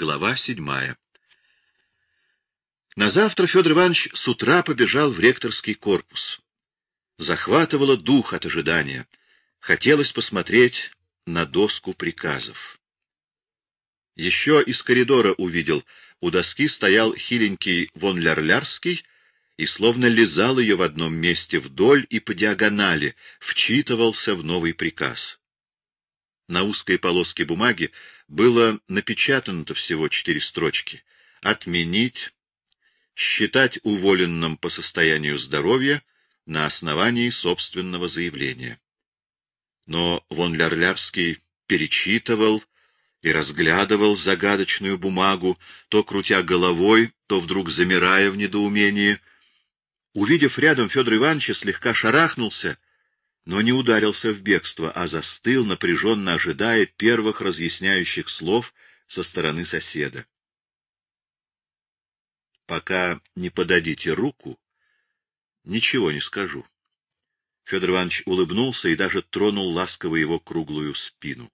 Глава седьмая. На завтра Федор Иванович с утра побежал в ректорский корпус. Захватывало дух от ожидания. Хотелось посмотреть на доску приказов. Еще из коридора увидел, у доски стоял хиленький вон Лярлярский и словно лизал ее в одном месте вдоль и по диагонали, вчитывался в новый приказ. На узкой полоске бумаги было напечатано-то всего четыре строчки. Отменить, считать уволенным по состоянию здоровья на основании собственного заявления. Но вон Лярлярский перечитывал и разглядывал загадочную бумагу, то крутя головой, то вдруг замирая в недоумении. Увидев рядом Федора Ивановича, слегка шарахнулся — но не ударился в бегство, а застыл, напряженно ожидая первых разъясняющих слов со стороны соседа. Пока не подадите руку, ничего не скажу. Федор Иванович улыбнулся и даже тронул ласково его круглую спину.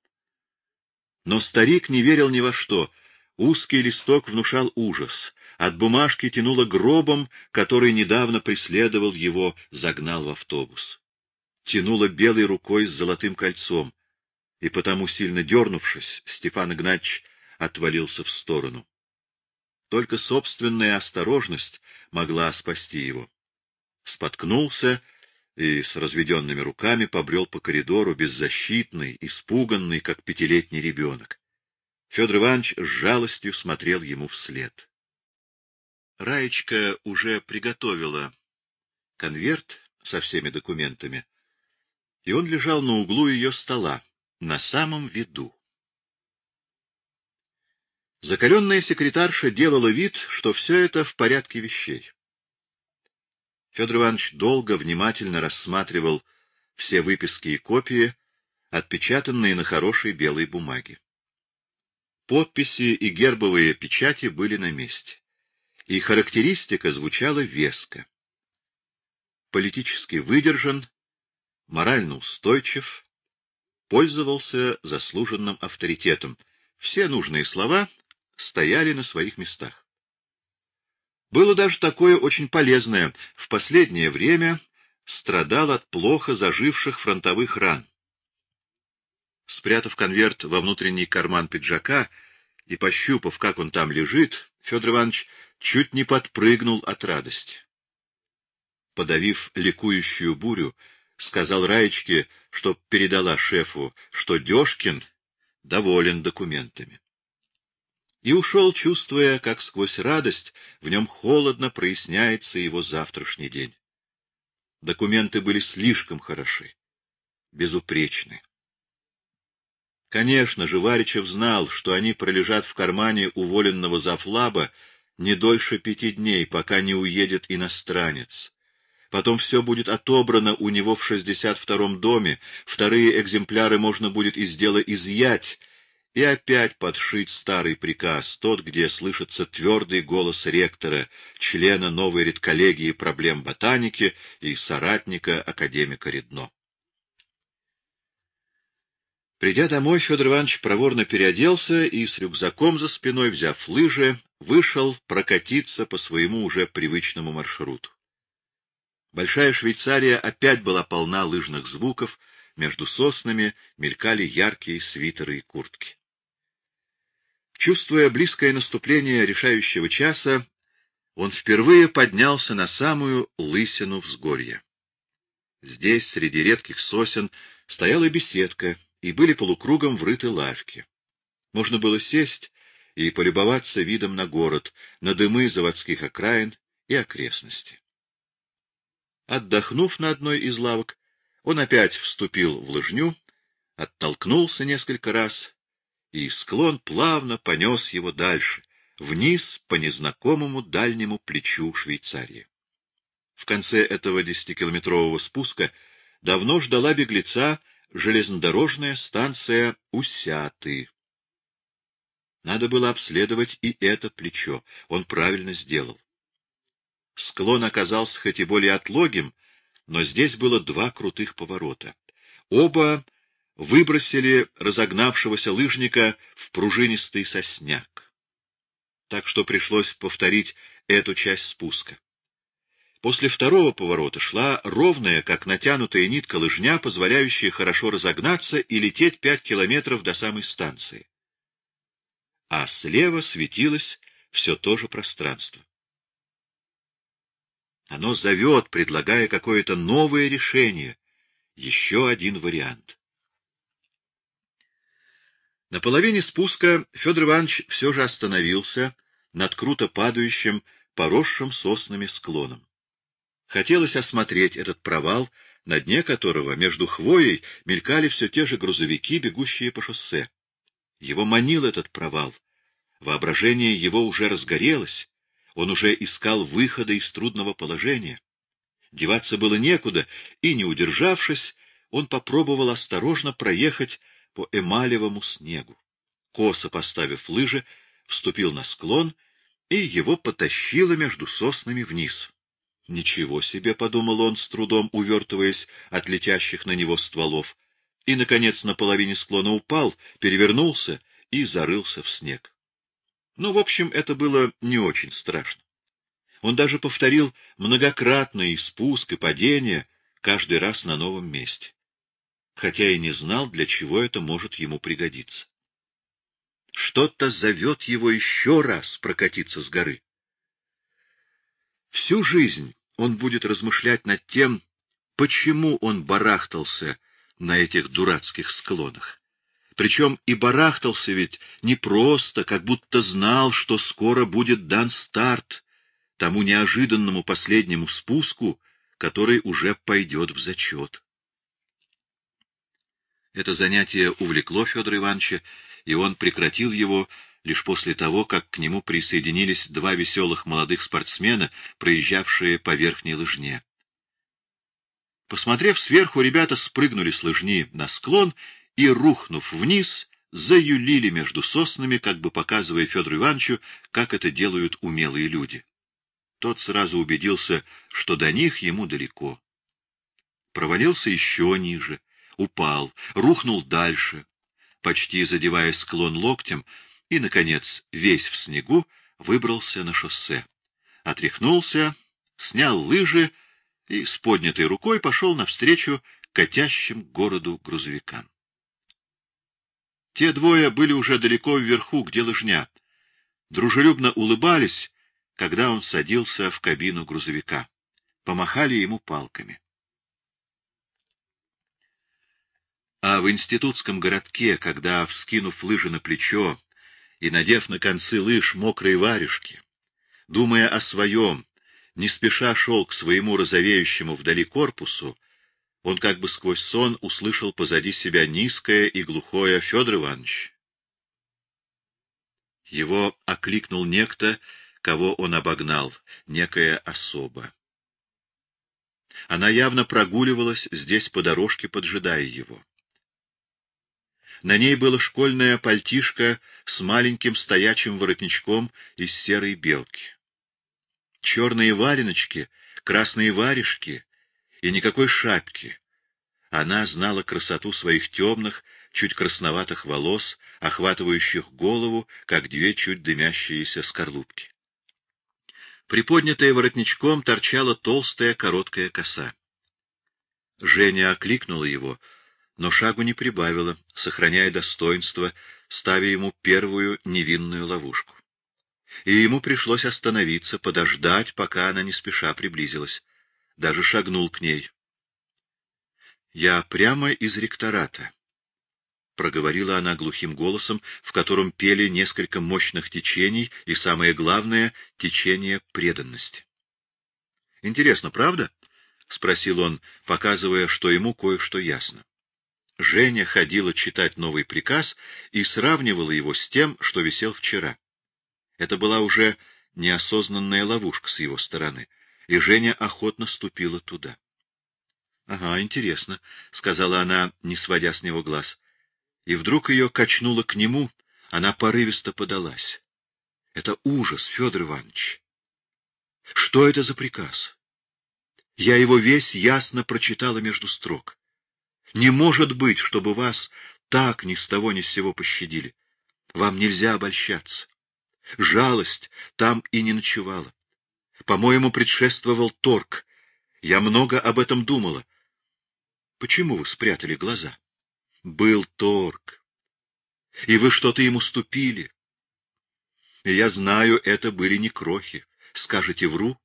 Но старик не верил ни во что. Узкий листок внушал ужас. От бумажки тянуло гробом, который недавно преследовал его, загнал в автобус тянула белой рукой с золотым кольцом, и потому, сильно дернувшись, Степан Игнатьевич отвалился в сторону. Только собственная осторожность могла спасти его. Споткнулся и с разведенными руками побрел по коридору, беззащитный, испуганный, как пятилетний ребенок. Федор Иванович с жалостью смотрел ему вслед. Раечка уже приготовила конверт со всеми документами, и он лежал на углу ее стола, на самом виду. Закаленная секретарша делала вид, что все это в порядке вещей. Федор Иванович долго, внимательно рассматривал все выписки и копии, отпечатанные на хорошей белой бумаге. Подписи и гербовые печати были на месте, и характеристика звучала веско. Политически выдержан, морально устойчив, пользовался заслуженным авторитетом. Все нужные слова стояли на своих местах. Было даже такое очень полезное. В последнее время страдал от плохо заживших фронтовых ран. Спрятав конверт во внутренний карман пиджака и пощупав, как он там лежит, Федор Иванович чуть не подпрыгнул от радости. Подавив ликующую бурю, сказал Раечке, чтоб передала шефу, что Дёшкин доволен документами. И ушел, чувствуя, как сквозь радость в нем холодно проясняется его завтрашний день. Документы были слишком хороши, безупречны. Конечно, Живаричев знал, что они пролежат в кармане уволенного завлаба не дольше пяти дней, пока не уедет иностранец, Потом все будет отобрано у него в 62-м доме, вторые экземпляры можно будет из дела изъять и опять подшить старый приказ, тот, где слышится твердый голос ректора, члена новой редколлегии проблем ботаники и соратника академика Редно. Придя домой, Федор Иванович проворно переоделся и с рюкзаком за спиной, взяв лыжи, вышел прокатиться по своему уже привычному маршруту. Большая Швейцария опять была полна лыжных звуков, между соснами мелькали яркие свитеры и куртки. Чувствуя близкое наступление решающего часа, он впервые поднялся на самую лысину взгорья. Здесь, среди редких сосен, стояла беседка, и были полукругом врыты лавки. Можно было сесть и полюбоваться видом на город, на дымы заводских окраин и окрестности. Отдохнув на одной из лавок, он опять вступил в лыжню, оттолкнулся несколько раз, и склон плавно понес его дальше, вниз по незнакомому дальнему плечу Швейцарии. В конце этого десятикилометрового спуска давно ждала беглеца железнодорожная станция Усяты. Надо было обследовать и это плечо. Он правильно сделал. Склон оказался хоть и более отлогим, но здесь было два крутых поворота. Оба выбросили разогнавшегося лыжника в пружинистый сосняк. так что пришлось повторить эту часть спуска. После второго поворота шла ровная, как натянутая нитка лыжня, позволяющая хорошо разогнаться и лететь пять километров до самой станции. А слева светилось все то же пространство. Оно зовет, предлагая какое-то новое решение, еще один вариант. На половине спуска Федор Иванович все же остановился над круто падающим, поросшим соснами склоном. Хотелось осмотреть этот провал, на дне которого между хвоей мелькали все те же грузовики, бегущие по шоссе. Его манил этот провал. Воображение его уже разгорелось, он уже искал выхода из трудного положения. Деваться было некуда, и, не удержавшись, он попробовал осторожно проехать по эмалевому снегу. Косо поставив лыжи, вступил на склон, и его потащило между соснами вниз. Ничего себе, — подумал он, с трудом увертываясь от летящих на него стволов, и, наконец, на половине склона упал, перевернулся и зарылся в снег. Ну, в общем, это было не очень страшно. Он даже повторил многократно и спуск, и падение, каждый раз на новом месте, хотя и не знал, для чего это может ему пригодиться. Что-то зовет его еще раз прокатиться с горы. Всю жизнь он будет размышлять над тем, почему он барахтался на этих дурацких склонах. Причем и барахтался ведь не просто, как будто знал, что скоро будет дан старт тому неожиданному последнему спуску, который уже пойдет в зачет. Это занятие увлекло Федора Ивановича, и он прекратил его лишь после того, как к нему присоединились два веселых молодых спортсмена, проезжавшие по верхней лыжне. Посмотрев сверху, ребята спрыгнули с лыжни на склон и, рухнув вниз, заюлили между соснами, как бы показывая Федору Ивановичу, как это делают умелые люди. Тот сразу убедился, что до них ему далеко. Провалился еще ниже, упал, рухнул дальше, почти задевая склон локтем, и, наконец, весь в снегу, выбрался на шоссе. Отряхнулся, снял лыжи и с поднятой рукой пошел навстречу катящим городу грузовикам. Те двое были уже далеко вверху, где лыжня. Дружелюбно улыбались, когда он садился в кабину грузовика. Помахали ему палками. А в институтском городке, когда, вскинув лыжи на плечо и надев на концы лыж мокрые варежки, думая о своем, не спеша шел к своему розовеющему вдали корпусу, он как бы сквозь сон услышал позади себя низкое и глухое Федор Иванович. Его окликнул некто, кого он обогнал, некая особа. Она явно прогуливалась здесь по дорожке, поджидая его. На ней было школьное пальтишко с маленьким стоячим воротничком из серой белки. Черные валеночки, красные варежки и никакой шапки. Она знала красоту своих темных, чуть красноватых волос, охватывающих голову, как две чуть дымящиеся скорлупки. Приподнятая воротничком торчала толстая короткая коса. Женя окликнула его, но шагу не прибавила, сохраняя достоинство, ставя ему первую невинную ловушку. И ему пришлось остановиться, подождать, пока она не спеша приблизилась. Даже шагнул к ней. «Я прямо из ректората», — проговорила она глухим голосом, в котором пели несколько мощных течений и, самое главное, течение преданности. «Интересно, правда?» — спросил он, показывая, что ему кое-что ясно. Женя ходила читать новый приказ и сравнивала его с тем, что висел вчера. Это была уже неосознанная ловушка с его стороны, и Женя охотно ступила туда. — Ага, интересно, — сказала она, не сводя с него глаз. И вдруг ее качнуло к нему, она порывисто подалась. — Это ужас, Федор Иванович. Что это за приказ? Я его весь ясно прочитала между строк. Не может быть, чтобы вас так ни с того ни с сего пощадили. Вам нельзя обольщаться. Жалость там и не ночевала. По-моему, предшествовал торг. Я много об этом думала. Почему вы спрятали глаза? Был торг. И вы что-то ему ступили. Я знаю, это были не крохи. Скажете, вру?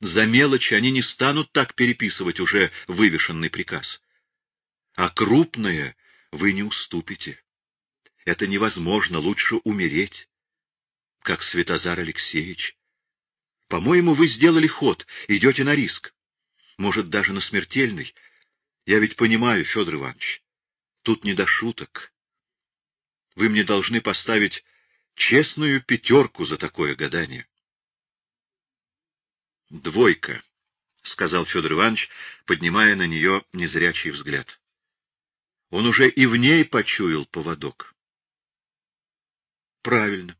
За мелочи они не станут так переписывать уже вывешенный приказ. А крупное вы не уступите. Это невозможно, лучше умереть, как Святозар Алексеевич. По-моему, вы сделали ход, идете на риск. Может, даже на смертельный. Я ведь понимаю, Федор Иванович, тут не до шуток. Вы мне должны поставить честную пятерку за такое гадание. Двойка, — сказал Федор Иванович, поднимая на нее незрячий взгляд. Он уже и в ней почуял поводок. Правильно.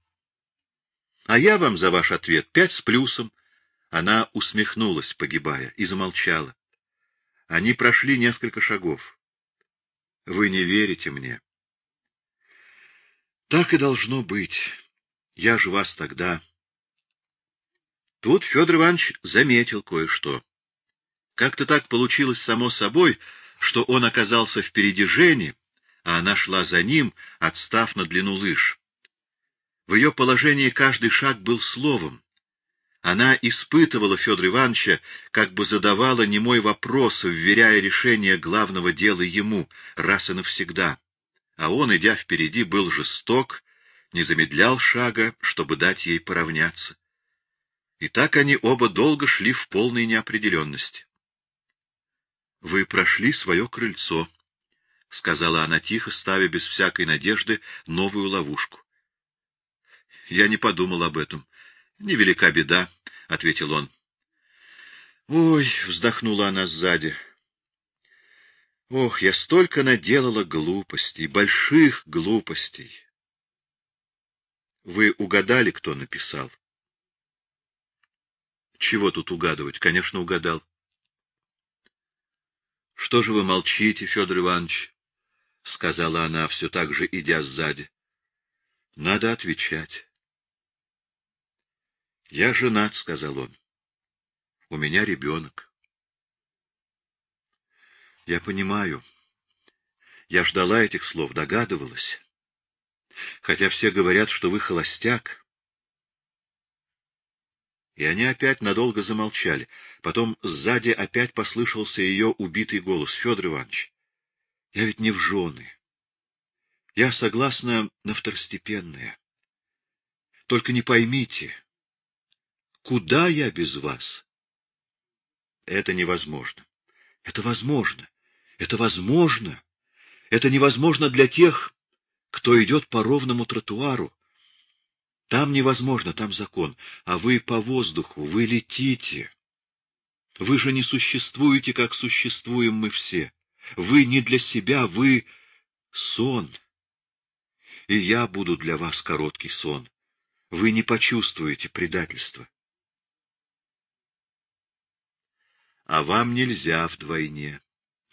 А я вам за ваш ответ пять с плюсом. Она усмехнулась, погибая, и замолчала. Они прошли несколько шагов. Вы не верите мне. Так и должно быть. Я же вас тогда... Тут Федор Иванович заметил кое-что. Как-то так получилось само собой, что он оказался впереди Жени, а она шла за ним, отстав на длину лыж. В ее положении каждый шаг был словом. Она испытывала Федора Ивановича, как бы задавала немой вопрос, вверяя решение главного дела ему, раз и навсегда. А он, идя впереди, был жесток, не замедлял шага, чтобы дать ей поравняться. И так они оба долго шли в полной неопределенности. — Вы прошли свое крыльцо, — сказала она тихо, ставя без всякой надежды новую ловушку. — Я не подумал об этом. Невелика беда, — ответил он. — Ой, — вздохнула она сзади. — Ох, я столько наделала глупостей, больших глупостей. Вы угадали, кто написал? — чего тут угадывать? Конечно, угадал. — Что же вы молчите, Федор Иванович? — сказала она, все так же идя сзади. — Надо отвечать. — Я женат, — сказал он. — У меня ребенок. — Я понимаю. Я ждала этих слов, догадывалась. Хотя все говорят, что вы холостяк. И они опять надолго замолчали. Потом сзади опять послышался ее убитый голос. — Федор Иванович, я ведь не в жены. Я согласна на второстепенное. Только не поймите, куда я без вас? Это невозможно. Это возможно. Это возможно. Это невозможно для тех, кто идет по ровному тротуару, там невозможно, там закон. А вы по воздуху, вы летите. Вы же не существуете, как существуем мы все. Вы не для себя, вы сон. И я буду для вас короткий сон. Вы не почувствуете предательства. А вам нельзя вдвойне.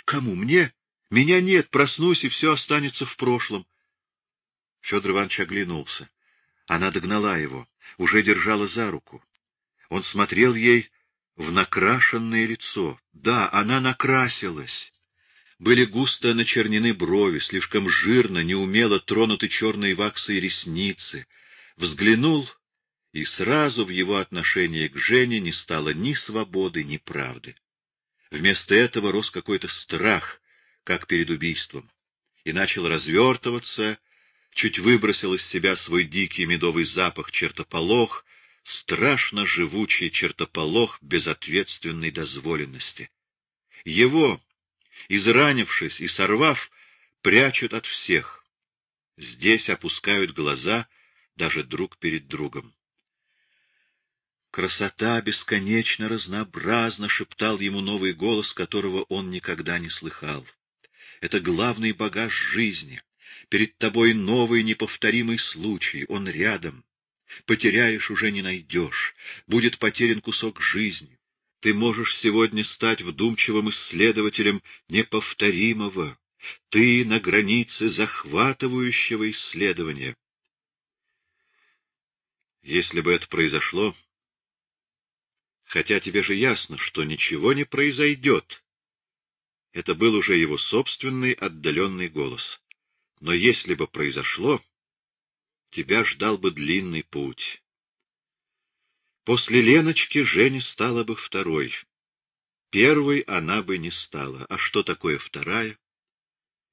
Кому? Мне? Меня нет, проснусь, и все останется в прошлом. Федор Иванович оглянулся. Она догнала его, уже держала за руку. Он смотрел ей в накрашенное лицо. Да, она накрасилась. Были густо начернены брови, слишком жирно, неумело тронуты черные ваксой ресницы. Взглянул, и сразу в его отношении к Жене не стало ни свободы, ни правды. Вместо этого рос какой-то страх, как перед убийством, и начал развертываться, чуть выбросил из себя свой дикий медовый запах чертополох, страшно живучий чертополох безответственной дозволенности. Его, изранившись и сорвав, прячут от всех. Здесь опускают глаза даже друг перед другом. «Красота бесконечно разнообразна», — шептал ему новый голос, которого он никогда не слыхал. «Это главный багаж жизни. Перед тобой новый неповторимый случай, он рядом. Потеряешь — уже не найдешь. Будет потерян кусок жизни. Ты можешь сегодня стать вдумчивым исследователем неповторимого. Ты на границе захватывающего исследования. Если бы это произошло, хотя тебе же ясно, что ничего не произойдет. Это был уже его собственный отдаленный голос. Но если бы произошло, тебя ждал бы длинный путь. После Леночки Женя стала бы второй. Первой она бы не стала. А что такое вторая?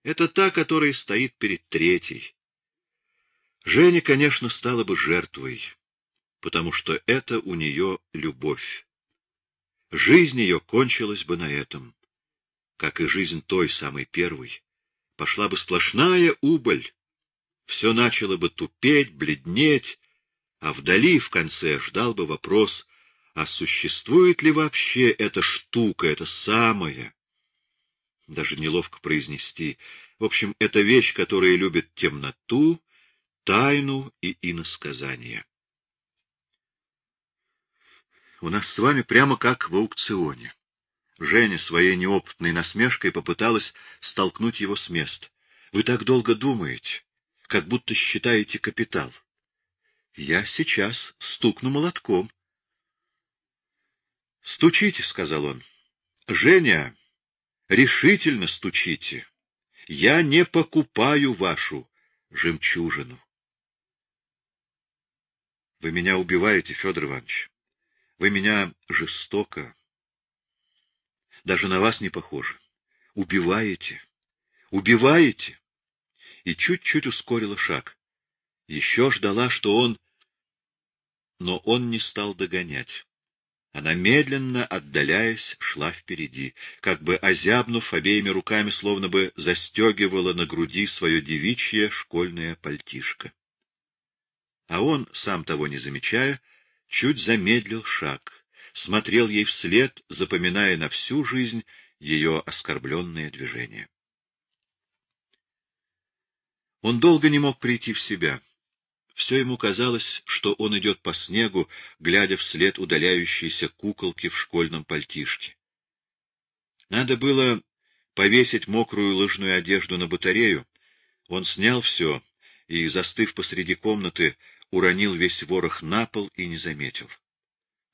Это та, которая стоит перед третьей. Женя, конечно, стала бы жертвой, потому что это у нее любовь. Жизнь ее кончилась бы на этом, как и жизнь той самой первой. Пошла бы сплошная убыль. Все начало бы тупеть, бледнеть, а вдали в конце ждал бы вопрос, а существует ли вообще эта штука, эта самая? Даже неловко произнести. В общем, это вещь, которая любит темноту, тайну и иносказание. У нас с вами прямо как в аукционе. Женя своей неопытной насмешкой попыталась столкнуть его с места. Вы так долго думаете, как будто считаете капитал. Я сейчас стукну молотком. — Стучите, — сказал он. — Женя, решительно стучите. Я не покупаю вашу жемчужину. Вы меня убиваете, Федор Иванович. Вы меня жестоко. Даже на вас не похоже. Убиваете. Убиваете. И чуть-чуть ускорила шаг. Еще ждала, что он... Но он не стал догонять. Она, медленно отдаляясь, шла впереди, как бы озябнув обеими руками, словно бы застегивала на груди свое девичье школьное пальтишко. А он, сам того не замечая, чуть замедлил шаг, смотрел ей вслед, запоминая на всю жизнь ее оскорбленные движения. Он долго не мог прийти в себя. Все ему казалось, что он идет по снегу, глядя вслед удаляющейся куколки в школьном пальтишке. Надо было повесить мокрую лыжную одежду на батарею. Он снял все и, застыв посреди комнаты, уронил весь ворох на пол и не заметил.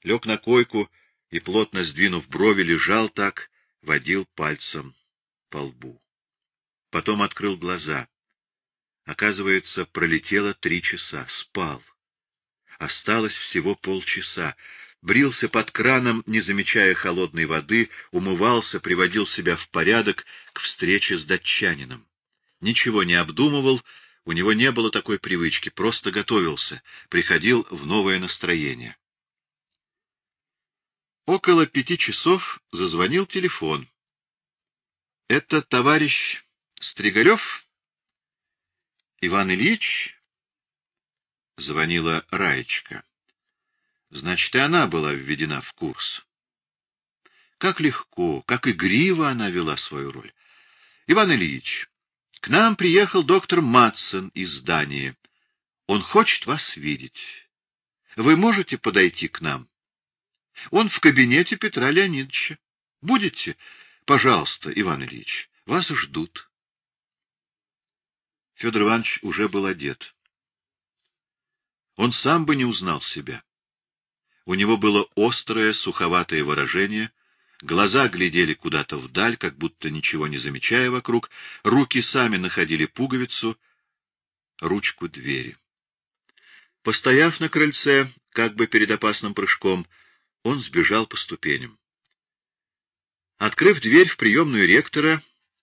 Лег на койку и, плотно сдвинув брови, лежал так, водил пальцем по лбу. Потом открыл глаза. Оказывается, пролетело три часа. Спал. Осталось всего полчаса. Брился под краном, не замечая холодной воды, умывался, приводил себя в порядок к встрече с датчанином. Ничего не обдумывал, у него не было такой привычки, просто готовился, приходил в новое настроение. Около пяти часов зазвонил телефон. — Это товарищ Стригалев? Иван Ильич? Звонила Раечка. Значит, и она была введена в курс. Как легко, как игриво она вела свою роль. Иван Ильич, к нам приехал доктор Матсон из Дании. Он хочет вас видеть. Вы можете подойти к нам? Он в кабинете Петра Леонидовича. Будете? Пожалуйста, Иван Ильич, вас ждут. Федор Иванович уже был одет. Он сам бы не узнал себя. У него было острое, суховатое выражение, глаза глядели куда-то вдаль, как будто ничего не замечая вокруг, руки сами находили пуговицу, ручку двери. Постояв на крыльце, как бы перед опасным прыжком, он сбежал по ступеням. Открыв дверь в приемную ректора,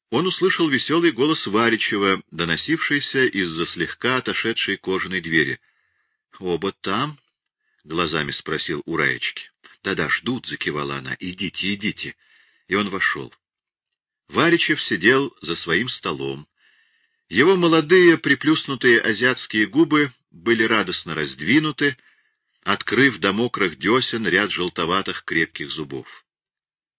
он услышал веселый голос Варичева, доносившийся из-за слегка отошедшей кожаной двери. — Оба там? — глазами спросил у Раечки. — Да-да, ждут, — закивала она. — Идите, идите. И он вошел. Варичев сидел за своим столом. Его молодые, приплюснутые азиатские губы были радостно раздвинуты, открыв до мокрых десен ряд желтоватых крепких зубов.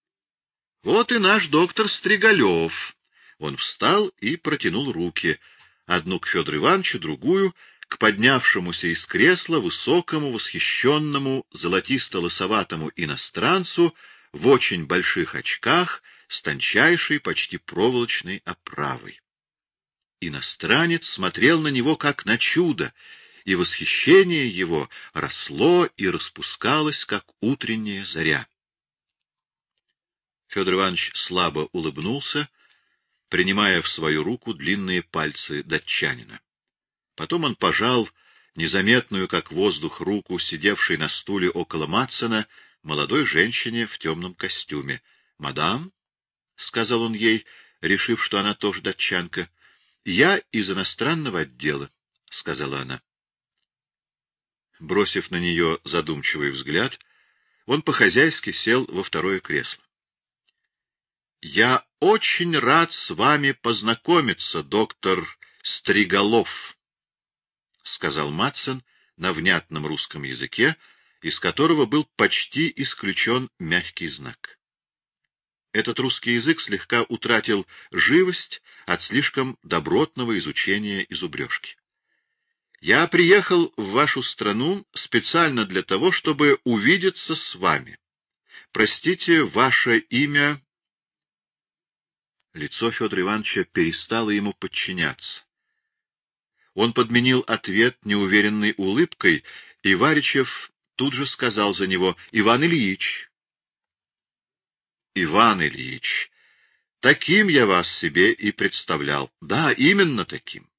— Вот и наш доктор Стригалев, он встал и протянул руки, одну к Федору Ивановичу, другую к поднявшемуся из кресла высокому, восхищенному, золотисто-лосоватому иностранцу в очень больших очках с тончайшей, почти проволочной оправой. Иностранец смотрел на него как на чудо, и восхищение его росло и распускалось, как утренняя заря. Федор Иванович слабо улыбнулся, принимая в свою руку длинные пальцы датчанина. Потом он пожал незаметную, как воздух, руку, сидевшей на стуле около Матсона, молодой женщине в темном костюме. — Мадам, — сказал он ей, решив, что она тоже датчанка, — я из иностранного отдела, — сказала она. Бросив на нее задумчивый взгляд, он по-хозяйски сел во второе кресло. — Я очень рад с вами познакомиться, доктор Стриголов, — сказал Матсон на внятном русском языке, из которого был почти исключен мягкий знак. Этот русский язык слегка утратил живость от слишком добротного изучения и зубрежки. Я приехал в вашу страну специально для того, чтобы увидеться с вами. Простите, ваше имя... Лицо Федора Ивановича перестало ему подчиняться. Он подменил ответ неуверенной улыбкой, и Варичев тут же сказал за него «Иван Ильич». Иван Ильич, таким я вас себе и представлял. Да, именно таким.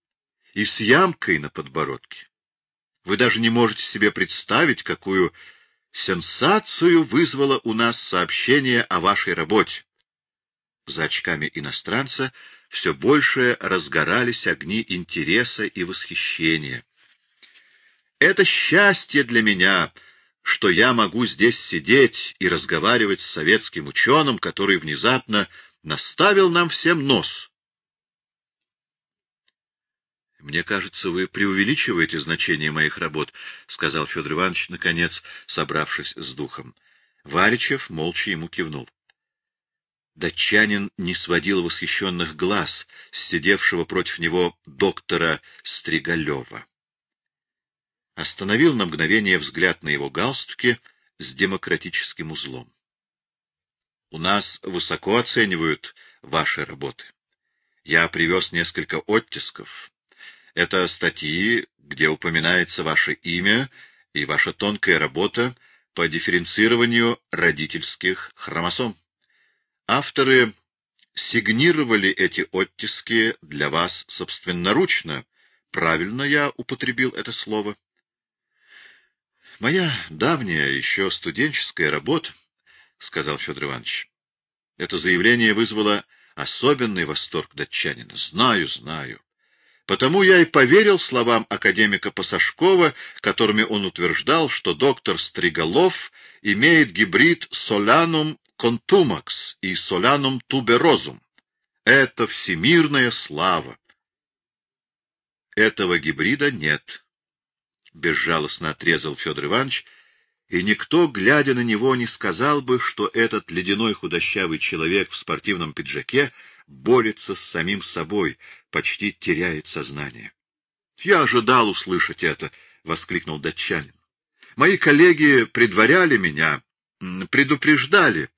И с ямкой на подбородке. Вы даже не можете себе представить, какую сенсацию вызвало у нас сообщение о вашей работе. За очками иностранца все больше разгорались огни интереса и восхищения. Это счастье для меня — что я могу здесь сидеть и разговаривать с советским ученым, который внезапно наставил нам всем нос. — Мне кажется, вы преувеличиваете значение моих работ, — сказал Федор Иванович, наконец, собравшись с духом. Варичев молча ему кивнул. Датчанин не сводил восхищенных глаз сидевшего против него доктора Стригалева остановил на мгновение взгляд на его галстуке с демократическим узлом. У нас высоко оценивают ваши работы. Я привез несколько оттисков. Это статьи, где упоминается ваше имя и ваша тонкая работа по дифференцированию родительских хромосом. Авторы сигнировали эти оттиски для вас собственноручно. Правильно я употребил это слово? — Моя давняя, еще студенческая работа, — сказал Федор Иванович. Это заявление вызвало особенный восторг датчанина. Знаю, знаю. Потому я и поверил словам академика Пасашкова, которыми он утверждал, что доктор Стриголов имеет гибрид солянум контумакс и солянум туберозум. Это всемирная слава. Этого гибрида нет, безжалостно отрезал Федор Иванович, и никто, глядя на него, не сказал бы, что этот ледяной худощавый человек в спортивном пиджаке борется с самим собой, почти теряет сознание. — Я ожидал услышать это, — воскликнул датчанин. — Мои коллеги предваряли меня, предупреждали,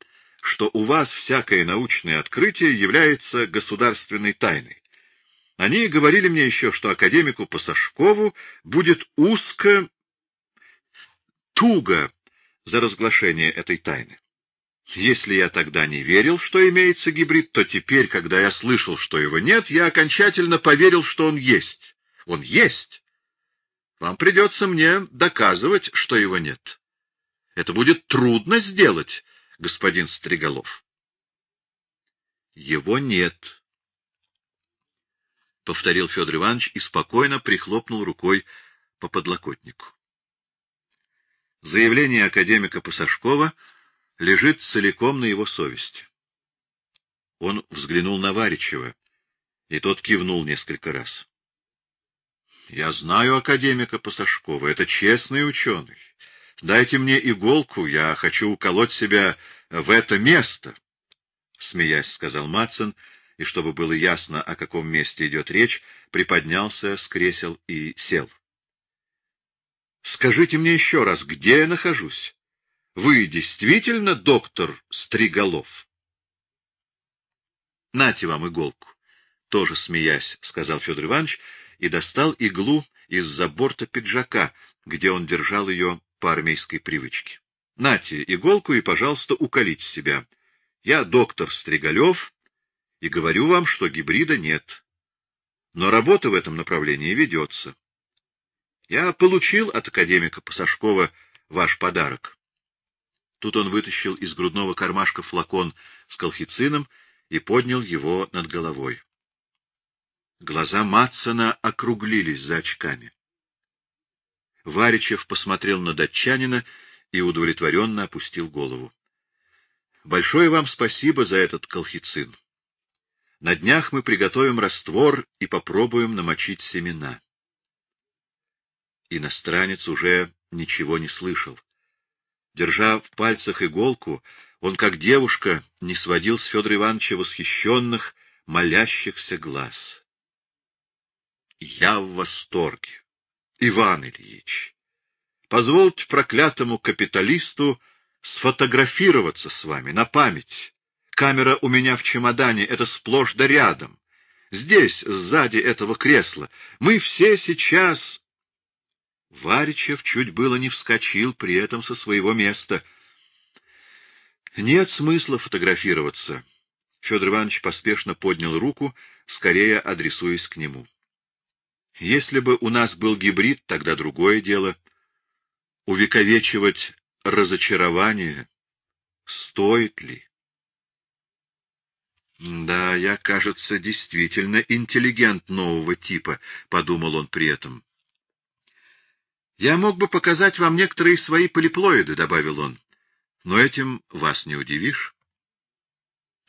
что у вас всякое научное открытие является государственной тайной. Они говорили мне еще, что академику Пасашкову будет узко, туго за разглашение этой тайны. Если я тогда не верил, что имеется гибрид, то теперь, когда я слышал, что его нет, я окончательно поверил, что он есть. Он есть. Вам придется мне доказывать, что его нет. Это будет трудно сделать, господин Стриголов. Его нет, — повторил Федор Иванович и спокойно прихлопнул рукой по подлокотнику. Заявление академика Пасашкова лежит целиком на его совести. Он взглянул на Варичева, и тот кивнул несколько раз. — Я знаю академика Пасашкова, это честный ученый. Дайте мне иголку, я хочу уколоть себя в это место, — смеясь сказал Матсон, — и, чтобы было ясно, о каком месте идет речь, приподнялся с кресел и сел. — Скажите мне еще раз, где я нахожусь? Вы действительно доктор Стриголов? — Нате вам иголку. Тоже смеясь, сказал Федор Иванович и достал иглу из-за борта пиджака, где он держал ее по армейской привычке. Нате иголку и, пожалуйста, уколите себя. Я доктор Стригалев и говорю вам, что гибрида нет. Но работа в этом направлении ведется. Я получил от академика Пасашкова ваш подарок. Тут он вытащил из грудного кармашка флакон с колхицином и поднял его над головой. Глаза Матсона округлились за очками. Варичев посмотрел на датчанина и удовлетворенно опустил голову. — Большое вам спасибо за этот колхицин. На днях мы приготовим раствор и попробуем намочить семена. Иностранец уже ничего не слышал. Держа в пальцах иголку, он, как девушка, не сводил с Федора Ивановича восхищенных, молящихся глаз. Я в восторге. Иван Ильич, позвольте проклятому капиталисту сфотографироваться с вами на память. Камера у меня в чемодане, это сплошь да рядом. Здесь, сзади этого кресла. Мы все сейчас... Варичев чуть было не вскочил при этом со своего места. Нет смысла фотографироваться. Федор Иванович поспешно поднял руку, скорее адресуясь к нему. Если бы у нас был гибрид, тогда другое дело. Увековечивать разочарование стоит ли? Да, я, кажется, действительно интеллигент нового типа, — подумал он при этом. Я мог бы показать вам некоторые свои полиплоиды, — добавил он, — но этим вас не удивишь.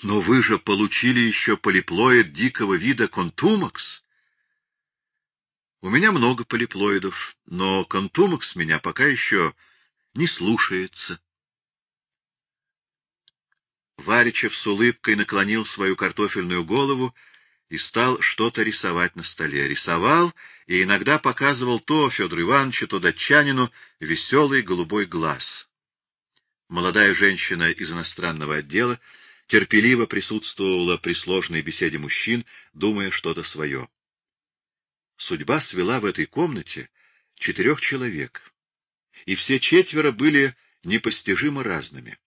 Но вы же получили еще полиплоид дикого вида контумакс. У меня много полиплоидов, но контумакс меня пока еще не слушается. Варичев с улыбкой наклонил свою картофельную голову и стал что-то рисовать на столе. Рисовал и иногда показывал то Федору Ивановичу, то датчанину веселый голубой глаз. Молодая женщина из иностранного отдела терпеливо присутствовала при сложной беседе мужчин, думая что-то свое. Судьба свела в этой комнате четырех человек, и все четверо были непостижимо разными.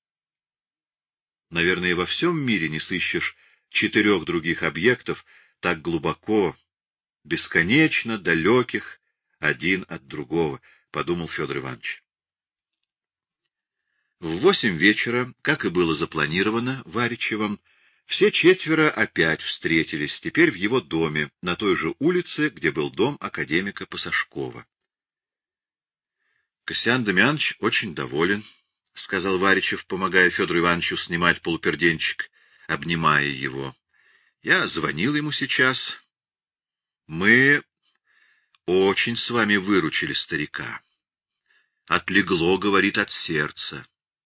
Наверное, во всем мире не сыщешь четырех других объектов так глубоко, бесконечно далеких один от другого, — подумал Федор Иванович. В восемь вечера, как и было запланировано Варичевым, все четверо опять встретились, теперь в его доме, на той же улице, где был дом академика Пасашкова. Косян Дамьянович очень доволен, — сказал Варичев, помогая Федору Ивановичу снимать полуперденчик, обнимая его. — Я звонил ему сейчас. Мы очень с вами выручили старика. Отлегло, говорит, от сердца.